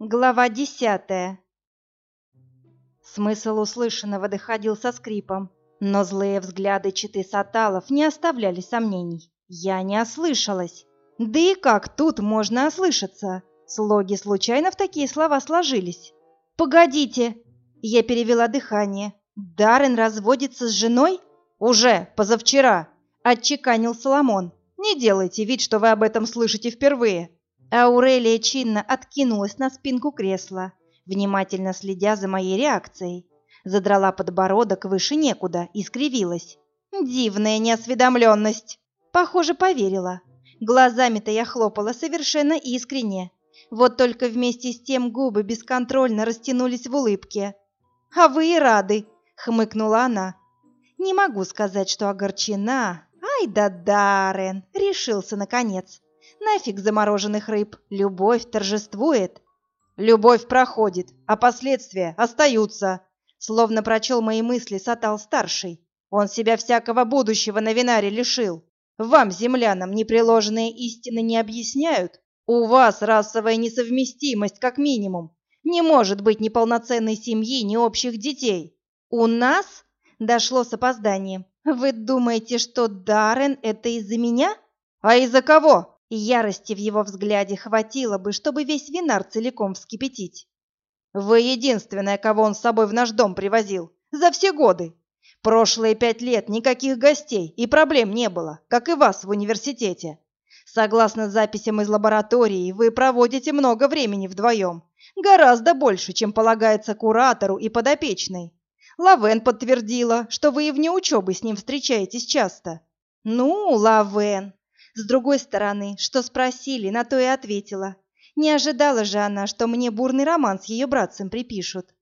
Глава десятая Смысл услышанного доходил со скрипом, но злые взгляды читы Саталов не оставляли сомнений. Я не ослышалась. Да и как тут можно ослышаться? Слоги случайно в такие слова сложились. «Погодите!» Я перевела дыхание. «Даррен разводится с женой?» «Уже, позавчера!» — отчеканил Соломон. «Не делайте вид, что вы об этом слышите впервые!» Аурелия чинно откинулась на спинку кресла, внимательно следя за моей реакцией. Задрала подбородок выше некуда и скривилась. Дивная неосведомленность. Похоже, поверила. Глазами-то я хлопала совершенно искренне. Вот только вместе с тем губы бесконтрольно растянулись в улыбке. «А вы и рады!» — хмыкнула она. «Не могу сказать, что огорчена. Ай да Даррен!» — решился наконец. «Нафиг замороженных рыб! Любовь торжествует!» «Любовь проходит, а последствия остаются!» Словно прочел мои мысли Сатал-старший. Он себя всякого будущего на Винаре лишил. Вам, землянам, непреложные истины не объясняют? У вас расовая несовместимость, как минимум. Не может быть ни полноценной семьи, ни общих детей. У нас дошло с опозданием. Вы думаете, что Даррен это из-за меня? А из-за кого? Ярости в его взгляде хватило бы, чтобы весь винар целиком вскипятить. Вы единственная, кого он с собой в наш дом привозил. За все годы. Прошлые пять лет никаких гостей и проблем не было, как и вас в университете. Согласно записям из лаборатории, вы проводите много времени вдвоем. Гораздо больше, чем полагается куратору и подопечной. Лавен подтвердила, что вы и вне учебы с ним встречаетесь часто. Ну, Лавен. С другой стороны, что спросили, на то и ответила. Не ожидала же она, что мне бурный роман с ее братцем припишут.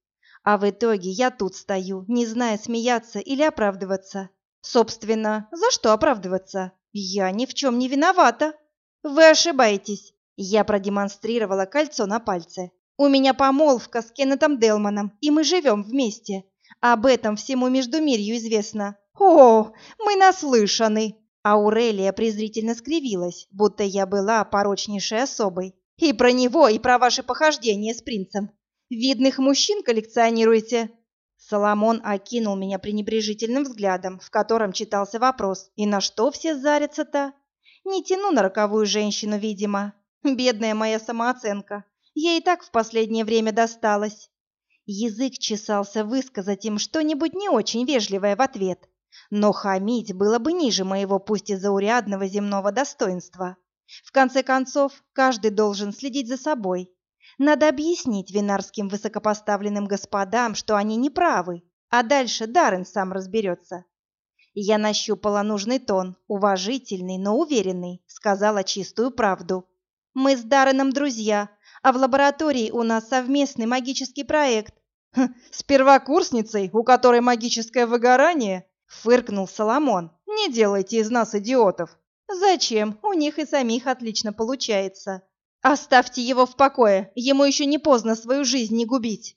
А в итоге я тут стою, не зная, смеяться или оправдываться. Собственно, за что оправдываться? Я ни в чем не виновата. Вы ошибаетесь. Я продемонстрировала кольцо на пальце. У меня помолвка с Кеннетом Делманом, и мы живем вместе. Об этом всему Междумирью известно. О, мы наслышаны. Аурелия презрительно скривилась, будто я была порочнейшей особой. И про него, и про ваши похождения с принцем. Видных мужчин коллекционируете?» Соломон окинул меня пренебрежительным взглядом, в котором читался вопрос «И на что все зарятся-то?» «Не тяну на роковую женщину, видимо. Бедная моя самооценка. Ей и так в последнее время досталось». Язык чесался высказать им что-нибудь не очень вежливое в ответ, но хамить было бы ниже моего пусть и заурядного земного достоинства. В конце концов, каждый должен следить за собой. Надо объяснить винарским высокопоставленным господам, что они не правы, а дальше Даррен сам разберется. Я нащупала нужный тон, уважительный, но уверенный, сказала чистую правду. Мы с Дарреном друзья, а в лаборатории у нас совместный магический проект. Хм, с первокурсницей, у которой магическое выгорание? Фыркнул Соломон. Не делайте из нас идиотов. Зачем? У них и самих отлично получается. Оставьте его в покое, ему еще не поздно свою жизнь не губить.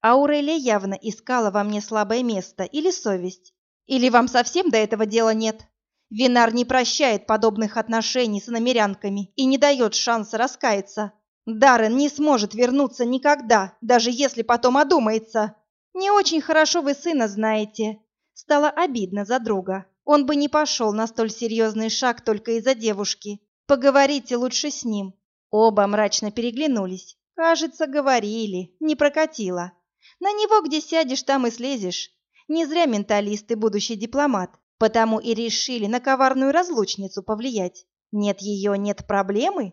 Аурелия явно искала во мне слабое место или совесть. Или вам совсем до этого дела нет? Винар не прощает подобных отношений с намерянками и не дает шанса раскаяться. Даррен не сможет вернуться никогда, даже если потом одумается. Не очень хорошо вы сына знаете. Стало обидно за друга. Он бы не пошел на столь серьезный шаг только из-за девушки. Поговорите лучше с ним. Оба мрачно переглянулись. Кажется, говорили, не прокатило. На него где сядешь, там и слезешь. Не зря менталист и будущий дипломат. Потому и решили на коварную разлучницу повлиять. Нет ее, нет проблемы?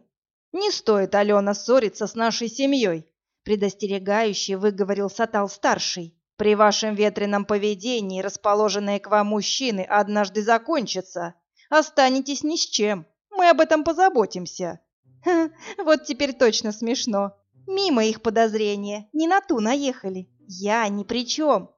Не стоит, Алена, ссориться с нашей семьей, предостерегающе выговорил Сатал-старший. При вашем ветреном поведении расположенные к вам мужчины однажды закончатся. Останетесь ни с чем. Мы об этом позаботимся. Ха, вот теперь точно смешно. Мимо их подозрения, не на ту наехали. Я ни при чем.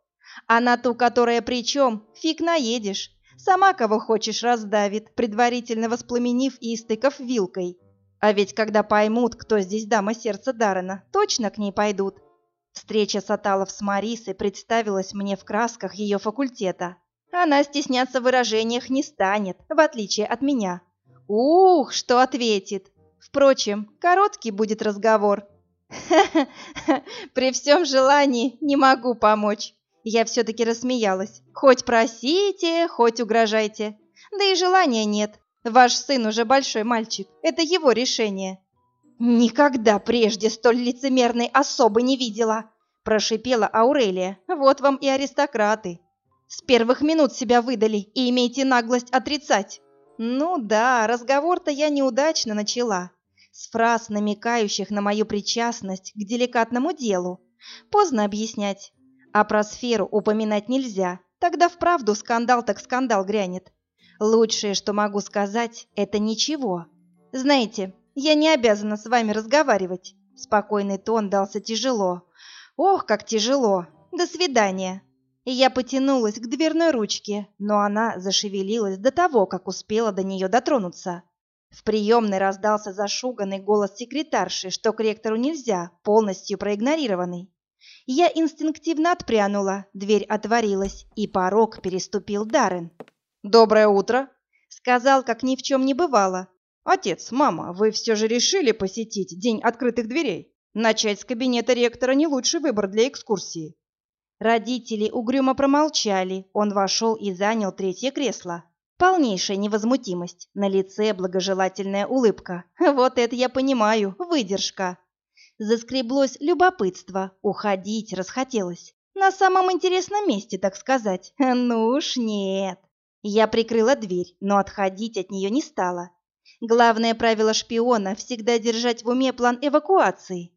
А на ту, которая при чем, фиг наедешь. Сама кого хочешь раздавит, предварительно воспламенив истыков вилкой. А ведь когда поймут, кто здесь дама сердца Даррена, точно к ней пойдут. Встреча Саталов с Марисой представилась мне в красках ее факультета. Она стесняться в выражениях не станет, в отличие от меня. Ух, что ответит! Впрочем, короткий будет разговор. При всем желании не могу помочь. Я все-таки рассмеялась. Хоть просите, хоть угрожайте. Да и желания нет. Ваш сын уже большой мальчик. Это его решение. Никогда прежде столь лицемерной особы не видела, прошипела Аурелия. Вот вам и аристократы. С первых минут себя выдали и имеете наглость отрицать. Ну да, разговор-то я неудачно начала с фраз, намекающих на мою причастность к деликатному делу. Поздно объяснять. А про сферу упоминать нельзя, тогда вправду скандал так скандал грянет. Лучшее, что могу сказать, это ничего. Знаете, я не обязана с вами разговаривать. Спокойный тон дался тяжело. Ох, как тяжело. До свидания. И я потянулась к дверной ручке, но она зашевелилась до того, как успела до нее дотронуться. В приемной раздался зашуганный голос секретарши, что к ректору нельзя, полностью проигнорированный. Я инстинктивно отпрянула, дверь отворилась, и порог переступил Даррен. «Доброе утро!» — сказал, как ни в чем не бывало. «Отец, мама, вы все же решили посетить День открытых дверей? Начать с кабинета ректора не лучший выбор для экскурсии». Родители угрюмо промолчали, он вошел и занял третье кресло. Полнейшая невозмутимость, на лице благожелательная улыбка. Вот это я понимаю, выдержка. Заскреблось любопытство, уходить расхотелось. На самом интересном месте, так сказать. Ну уж нет. Я прикрыла дверь, но отходить от нее не стала. Главное правило шпиона – всегда держать в уме план эвакуации.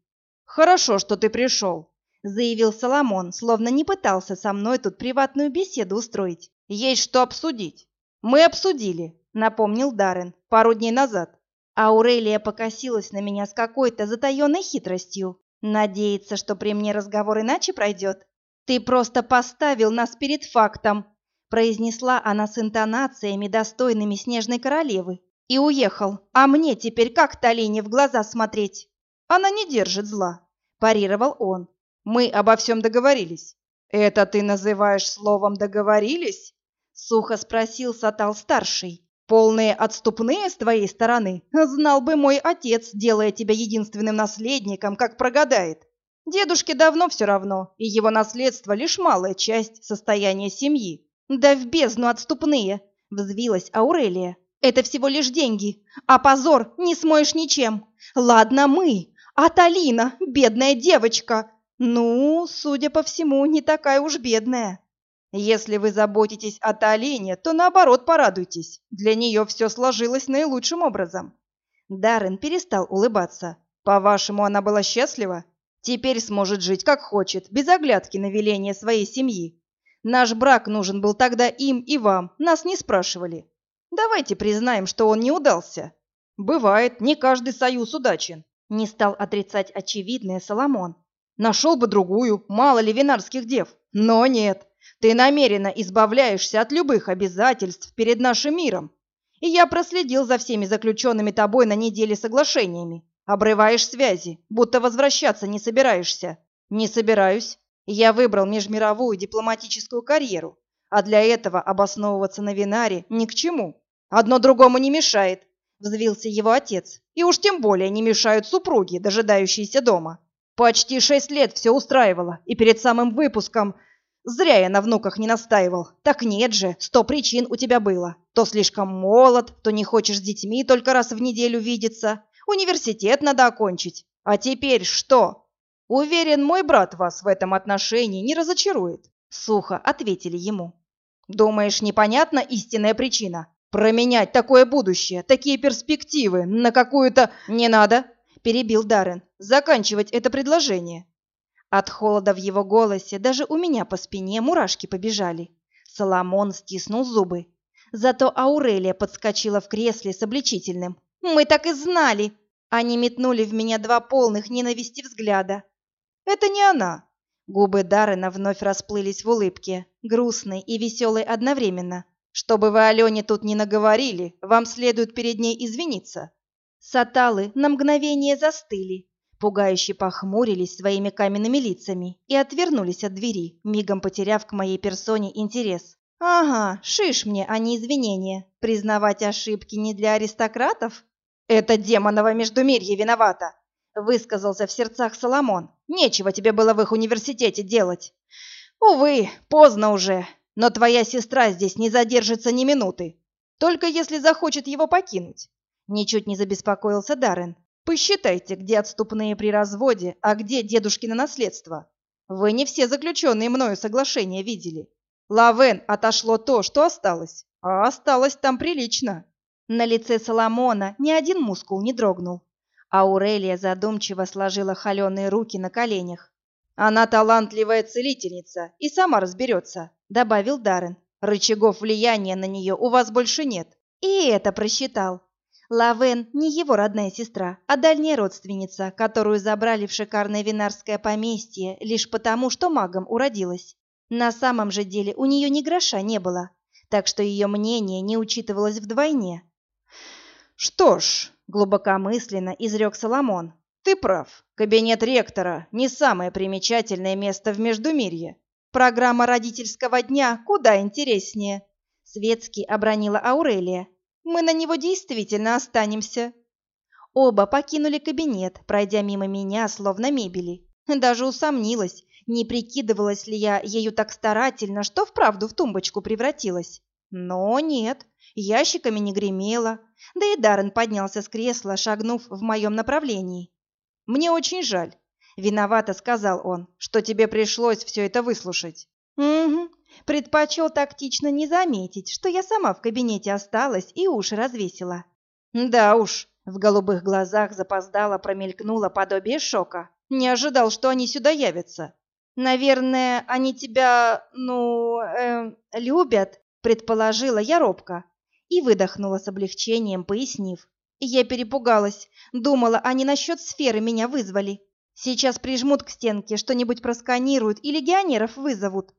«Хорошо, что ты пришел», – заявил Соломон, словно не пытался со мной тут приватную беседу устроить. «Есть что обсудить». «Мы обсудили», — напомнил Даррен, — «пару дней назад». Аурелия покосилась на меня с какой-то затаенной хитростью. Надеется, что при мне разговор иначе пройдет. «Ты просто поставил нас перед фактом», — произнесла она с интонациями, достойными снежной королевы. И уехал. А мне теперь как Талине в глаза смотреть? Она не держит зла, парировал он. Мы обо всем договорились. Это ты называешь словом «договорились»? Сухо спросил Сатал-старший. «Полные отступные с твоей стороны? Знал бы мой отец, делая тебя единственным наследником, как прогадает. Дедушке давно все равно, и его наследство лишь малая часть состояния семьи». «Да в бездну отступные!» — взвилась Аурелия. «Это всего лишь деньги, а позор не смоешь ничем. Ладно мы, а Талина, бедная девочка, ну, судя по всему, не такая уж бедная». Если вы заботитесь о Талине, то наоборот порадуйтесь. Для нее все сложилось наилучшим образом. Даррен перестал улыбаться. По-вашему, она была счастлива? Теперь сможет жить как хочет, без оглядки на веление своей семьи. Наш брак нужен был тогда им и вам, нас не спрашивали. Давайте признаем, что он не удался. Бывает, не каждый союз удачен. Не стал отрицать очевидное Соломон. Нашел бы другую, мало ли винарских дев. Но нет, ты намеренно избавляешься от любых обязательств перед нашим миром. И я проследил за всеми заключенными тобой на неделе соглашениями. Обрываешь связи, будто возвращаться не собираешься. Не собираюсь. Я выбрал межмировую дипломатическую карьеру, а для этого обосновываться на Винаре ни к чему. Одно другому не мешает, взвился его отец. И уж тем более не мешают супруги, дожидающиеся дома. Почти шесть лет все устраивало, и перед самым выпуском Зря я на внуках не настаивал. Так нет же, сто причин у тебя было. То слишком молод, то не хочешь с детьми только раз в неделю видеться. Университет надо окончить. А теперь что? Уверен, мой брат вас в этом отношении не разочарует. Сухо ответили ему. Думаешь, непонятна истинная причина? Променять такое будущее, такие перспективы на какую-то... Не надо, перебил Даррен. Заканчивать это предложение. От холода в его голосе даже у меня по спине мурашки побежали. Соломон стиснул зубы. Зато Аурелия подскочила в кресле с обличительным. «Мы так и знали!» Они метнули в меня два полных ненависти взгляда. «Это не она!» Губы Даррена вновь расплылись в улыбке, грустной и веселой одновременно. «Чтобы вы Алене тут не наговорили, вам следует перед ней извиниться». Саталы на мгновение застыли, пугающе похмурились своими каменными лицами и отвернулись от двери, мигом потеряв к моей персоне интерес. «Ага, шиш мне, а не извинения. Признавать ошибки не для аристократов?» «Это демоново междумирье виновата!» высказался в сердцах Соломон. Нечего тебе было в их университете делать. Увы, поздно уже, но твоя сестра здесь не задержится ни минуты, только если захочет его покинуть. Ничуть не забеспокоился Даррен. Посчитайте, где отступные при разводе, а где дедушкино наследство. Вы не все заключенные мною соглашения видели. Лавен отошло то, что осталось, а осталось там прилично. На лице Соломона ни один мускул не дрогнул. Аурелия задумчиво сложила холеные руки на коленях. «Она талантливая целительница и сама разберется», — добавил Даррен. «Рычагов влияния на нее у вас больше нет». И это просчитал. Лавен не его родная сестра, а дальняя родственница, которую забрали в шикарное винарское поместье лишь потому, что магом уродилась. На самом же деле у нее ни гроша не было, так что ее мнение не учитывалось вдвойне. «Что ж», — глубокомысленно изрек Соломон, — «ты прав. Кабинет ректора — не самое примечательное место в Междумирье. Программа родительского дня куда интереснее». Светски обронила Аурелия. «Мы на него действительно останемся». Оба покинули кабинет, пройдя мимо меня, словно мебели. Даже усомнилась, не прикидывалась ли я ею так старательно, что вправду в тумбочку превратилась. Но нет, ящиками не гремела, да и Даррен поднялся с кресла, шагнув в моем направлении. «Мне очень жаль», — виновато сказал он, — «что тебе пришлось все это выслушать». «Угу, предпочел тактично не заметить, что я сама в кабинете осталась и уши развесила». «Да уж», — в голубых глазах запоздало промелькнуло подобие шока. «Не ожидал, что они сюда явятся». «Наверное, они тебя, ну, э, любят», — предположила я робко и выдохнула с облегчением, пояснив. Я перепугалась, думала, они насчет сферы меня вызвали. Сейчас прижмут к стенке, что-нибудь просканируют и легионеров вызовут.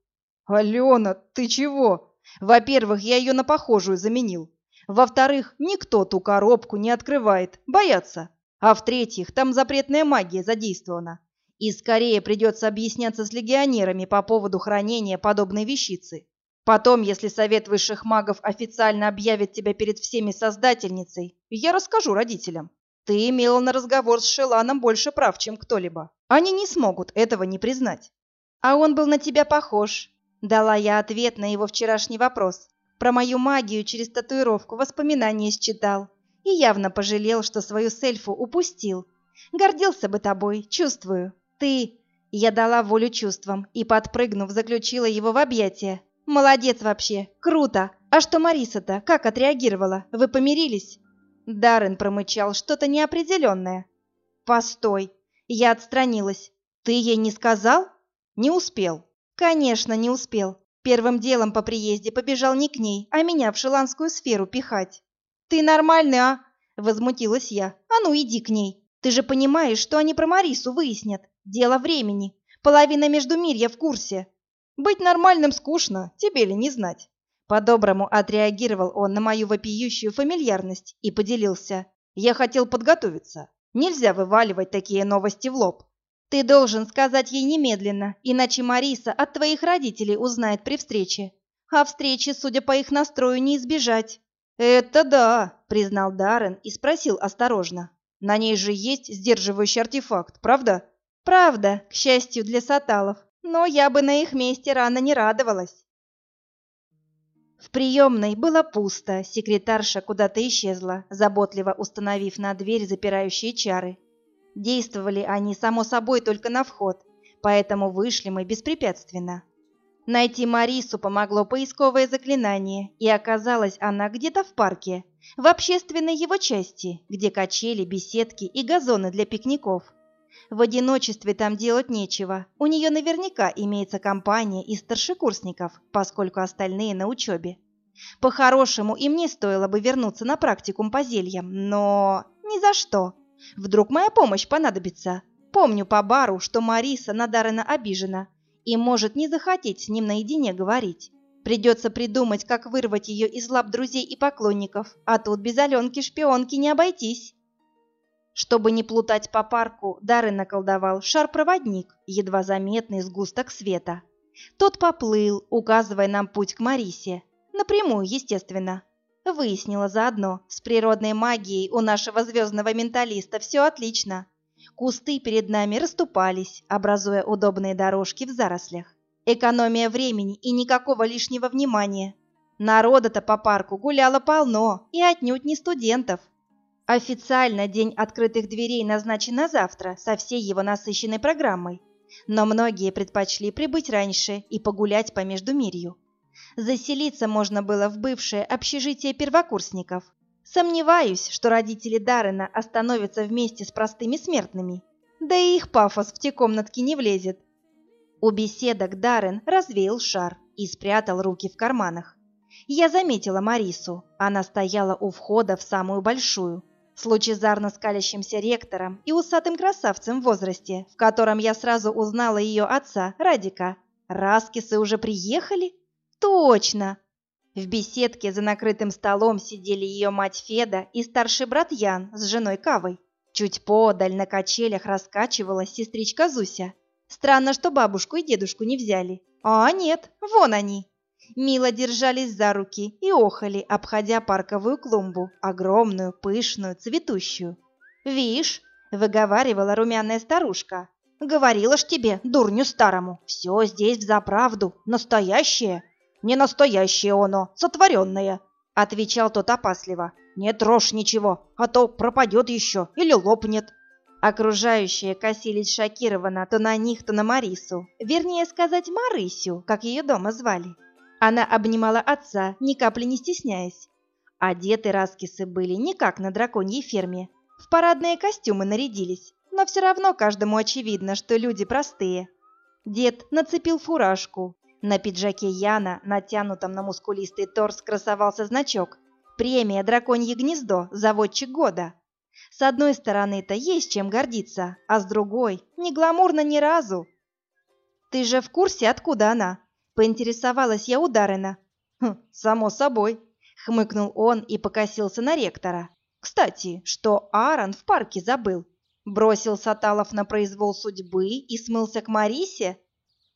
«Алена, ты чего? Во-первых, я ее на похожую заменил. Во-вторых, никто ту коробку не открывает, боятся. А в-третьих, там запретная магия задействована. И скорее придется объясняться с легионерами по поводу хранения подобной вещицы. Потом, если Совет Высших Магов официально объявит тебя перед всеми Создательницей, я расскажу родителям. Ты имела на разговор с Шеланом больше прав, чем кто-либо. Они не смогут этого не признать. А он был на тебя похож. Дала я ответ на его вчерашний вопрос. Про мою магию через татуировку воспоминания считал. И явно пожалел, что свою сельфу упустил. Гордился бы тобой, чувствую. Ты... Я дала волю чувствам и, подпрыгнув, заключила его в объятия. Молодец вообще, круто. А что Мариса-то, как отреагировала? Вы помирились? Даррен промычал что-то неопределенное. Постой. Я отстранилась. Ты ей не сказал? Не успел. Конечно, не успел. Первым делом по приезде побежал не к ней, а меня в шеланскую сферу пихать. Ты нормальный, а? Возмутилась я. А ну иди к ней. Ты же понимаешь, что они про Марису выяснят. Дело времени. Половина Междумирья в курсе. Быть нормальным скучно, тебе ли не знать. По-доброму отреагировал он на мою вопиющую фамильярность и поделился. Я хотел подготовиться. Нельзя вываливать такие новости в лоб. Ты должен сказать ей немедленно, иначе Мариса от твоих родителей узнает при встрече. А встречи, судя по их настрою, не избежать. Это да, признал Даррен и спросил осторожно. На ней же есть сдерживающий артефакт, правда? Правда, к счастью для саталов но я бы на их месте рано не радовалась. В приемной было пусто, секретарша куда-то исчезла, заботливо установив на дверь запирающие чары. Действовали они, само собой, только на вход, поэтому вышли мы беспрепятственно. Найти Марису помогло поисковое заклинание, и оказалась она где-то в парке, в общественной его части, где качели, беседки и газоны для пикников. В одиночестве там делать нечего. У нее наверняка имеется компания из старшекурсников, поскольку остальные на учебе. По-хорошему, им не стоило бы вернуться на практикум по зельям, но... Ни за что. Вдруг моя помощь понадобится. Помню по бару, что Мариса надарена обижена и может не захотеть с ним наедине говорить. Придется придумать, как вырвать ее из лап друзей и поклонников, а тут без Аленки-шпионки не обойтись. Чтобы не плутать по парку, Дары наколдовал шар-проводник, едва заметный сгусток света. Тот поплыл, указывая нам путь к Марисе. Напрямую, естественно. Выяснила заодно, с природной магией у нашего звездного менталиста все отлично. Кусты перед нами расступались, образуя удобные дорожки в зарослях. Экономия времени и никакого лишнего внимания. Народа-то по парку гуляло полно, и отнюдь не студентов. Официально день открытых дверей назначен на завтра со всей его насыщенной программой. Но многие предпочли прибыть раньше и погулять по Междумирью. Заселиться можно было в бывшее общежитие первокурсников. Сомневаюсь, что родители Даррена остановятся вместе с простыми смертными. Да и их пафос в те комнатки не влезет. У беседок Даррен развеял шар и спрятал руки в карманах. Я заметила Марису. Она стояла у входа в самую большую, с лучезарно скалящимся ректором и усатым красавцем в возрасте, в котором я сразу узнала ее отца, Радика. Раскисы уже приехали? Точно! В беседке за накрытым столом сидели ее мать Феда и старший брат Ян с женой Кавой. Чуть подаль на качелях раскачивалась сестричка Зуся. Странно, что бабушку и дедушку не взяли. А нет, вон они, мило держались за руки и охали, обходя парковую клумбу, огромную, пышную, цветущую. «Вишь», — выговаривала румяная старушка, — «говорила ж тебе, дурню старому, все здесь взаправду, настоящее». «Не настоящее оно, сотворенное», — отвечал тот опасливо. «Не трожь ничего, а то пропадет еще или лопнет». Окружающие косились шокированно то на них, то на Марису. Вернее сказать, Марысю, как ее дома звали. Она обнимала отца, ни капли не стесняясь. Одеты раскисы были не как на драконьей ферме. В парадные костюмы нарядились, но все равно каждому очевидно, что люди простые. Дед нацепил фуражку. На пиджаке Яна, натянутом на мускулистый торс, красовался значок. Премия «Драконье гнездо. Заводчик года». С одной стороны-то есть чем гордиться, а с другой – не гламурно ни разу. «Ты же в курсе, откуда она?» Поинтересовалась я у Даррена. «Хм, само собой», — хмыкнул он и покосился на ректора. «Кстати, что Аарон в парке забыл? Бросил Саталов на произвол судьбы и смылся к Марисе?»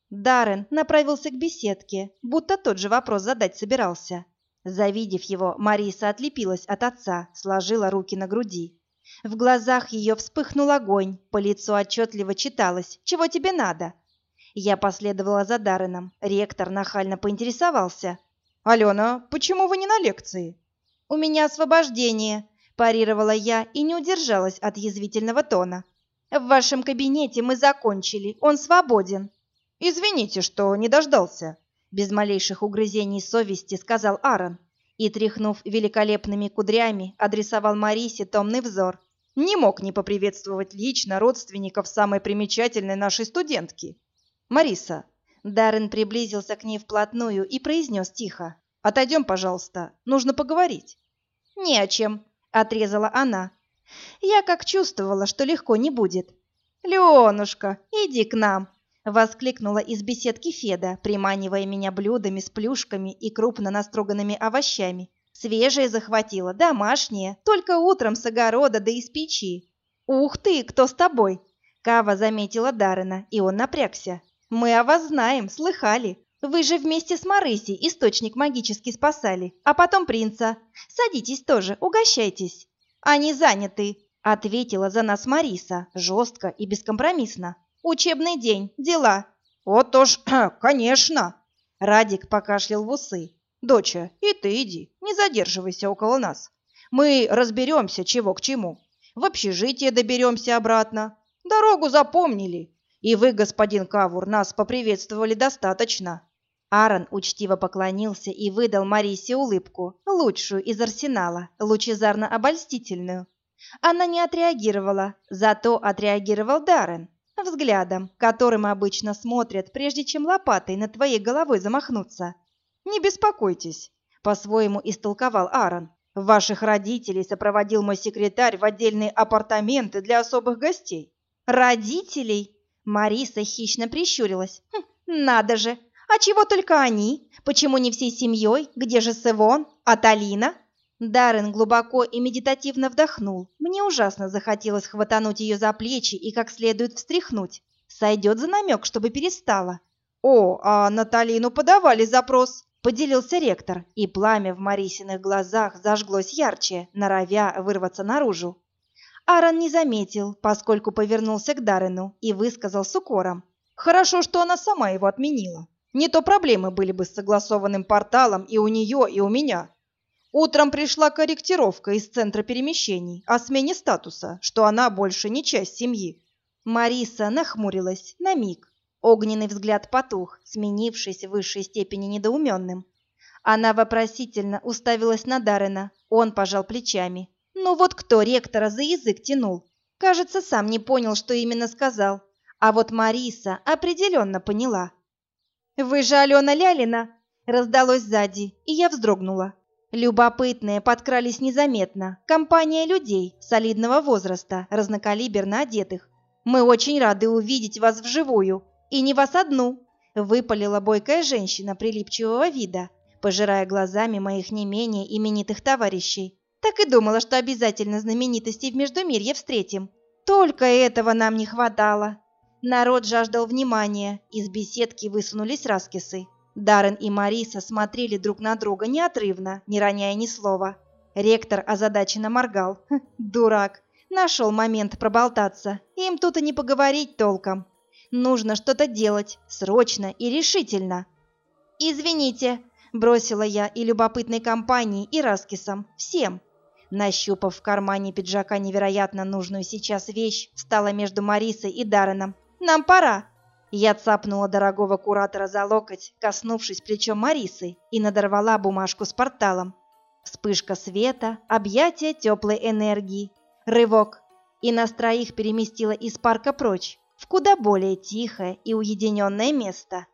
Даррен направился к беседке, будто тот же вопрос задать собирался. Завидев его, Мариса отлепилась от отца, сложила руки на груди. В глазах ее вспыхнул огонь, по лицу отчетливо читалось «Чего тебе надо?». Я последовала за Дарреном. Ректор нахально поинтересовался. «Алена, почему вы не на лекции?» «У меня освобождение», – парировала я и не удержалась от язвительного тона. «В вашем кабинете мы закончили, он свободен». «Извините, что не дождался», – без малейших угрызений совести сказал Аарон и, тряхнув великолепными кудрями, адресовал Марисе томный взор. «Не мог не поприветствовать лично родственников самой примечательной нашей студентки». «Мариса!» Даррен приблизился к ней вплотную и произнес тихо. «Отойдем, пожалуйста, нужно поговорить». «Не о чем», — отрезала она. «Я как чувствовала, что легко не будет». «Ленушка, иди к нам!» — воскликнула из беседки Феда, приманивая меня блюдами с плюшками и крупно настроганными овощами. Свежие захватила, домашние, только утром с огорода да из печи. «Ух ты, кто с тобой?» Кава заметила Даррена, и он напрягся. «Мы о вас знаем, слыхали. Вы же вместе с Марыси источник магически спасали, а потом принца. Садитесь тоже, угощайтесь». «Они заняты», — ответила за нас Мариса, жестко и бескомпромиссно. «Учебный день, дела». «Вот уж, конечно!» Радик покашлял в усы. «Доча, и ты иди, не задерживайся около нас. Мы разберемся, чего к чему. В общежитие доберемся обратно. Дорогу запомнили, и вы, господин Кавур, нас поприветствовали достаточно. Аарон учтиво поклонился и выдал Марисе улыбку, лучшую из арсенала, лучезарно-обольстительную. Она не отреагировала, зато отреагировал Даррен, взглядом, которым обычно смотрят, прежде чем лопатой над твоей головой замахнуться. «Не беспокойтесь», — по-своему истолковал Аарон. «Ваших родителей сопроводил мой секретарь в отдельные апартаменты для особых гостей». «Родителей?» Мариса хищно прищурилась. «Хм, «Надо же! А чего только они? Почему не всей семьей? Где же Севон? А Талина?» Даррен глубоко и медитативно вдохнул. Мне ужасно захотелось хватануть ее за плечи и как следует встряхнуть. Сойдет за намек, чтобы перестала. «О, а на Талину подавали запрос», — поделился ректор, и пламя в Марисиных глазах зажглось ярче, норовя вырваться наружу. Аарон не заметил, поскольку повернулся к Даррену и высказал с укором. Хорошо, что она сама его отменила. Не то проблемы были бы с согласованным порталом и у нее, и у меня. Утром пришла корректировка из центра перемещений о смене статуса, что она больше не часть семьи. Мариса нахмурилась на миг. Огненный взгляд потух, сменившись в высшей степени недоуменным. Она вопросительно уставилась на Дарена. Он пожал плечами. Ну вот кто ректора за язык тянул? Кажется, сам не понял, что именно сказал. А вот Мариса определенно поняла. «Вы же Алена Лялина?» Раздалось сзади, и я вздрогнула. Любопытные подкрались незаметно. Компания людей солидного возраста, разнокалиберно одетых. «Мы очень рады увидеть вас вживую. И не вас одну!» Выпалила бойкая женщина прилипчивого вида, пожирая глазами моих не менее именитых товарищей. Так и думала, что обязательно знаменитостей в Междумирье встретим. Только этого нам не хватало. Народ жаждал внимания, из беседки высунулись раскисы. Даррен и Мариса смотрели друг на друга неотрывно, не роняя ни слова. Ректор озадаченно моргал. Хм, дурак. Нашел момент проболтаться. Им тут и не поговорить толком. Нужно что-то делать, срочно и решительно. «Извините», Бросила я и любопытной компании, и Раскисом, всем. Нащупав в кармане пиджака невероятно нужную сейчас вещь, встала между Марисой и Дарреном. «Нам пора!» Я цапнула дорогого куратора за локоть, коснувшись плечом Марисы, и надорвала бумажку с порталом. Вспышка света, объятие теплой энергии, рывок, и нас троих переместила из парка прочь, в куда более тихое и уединенное место.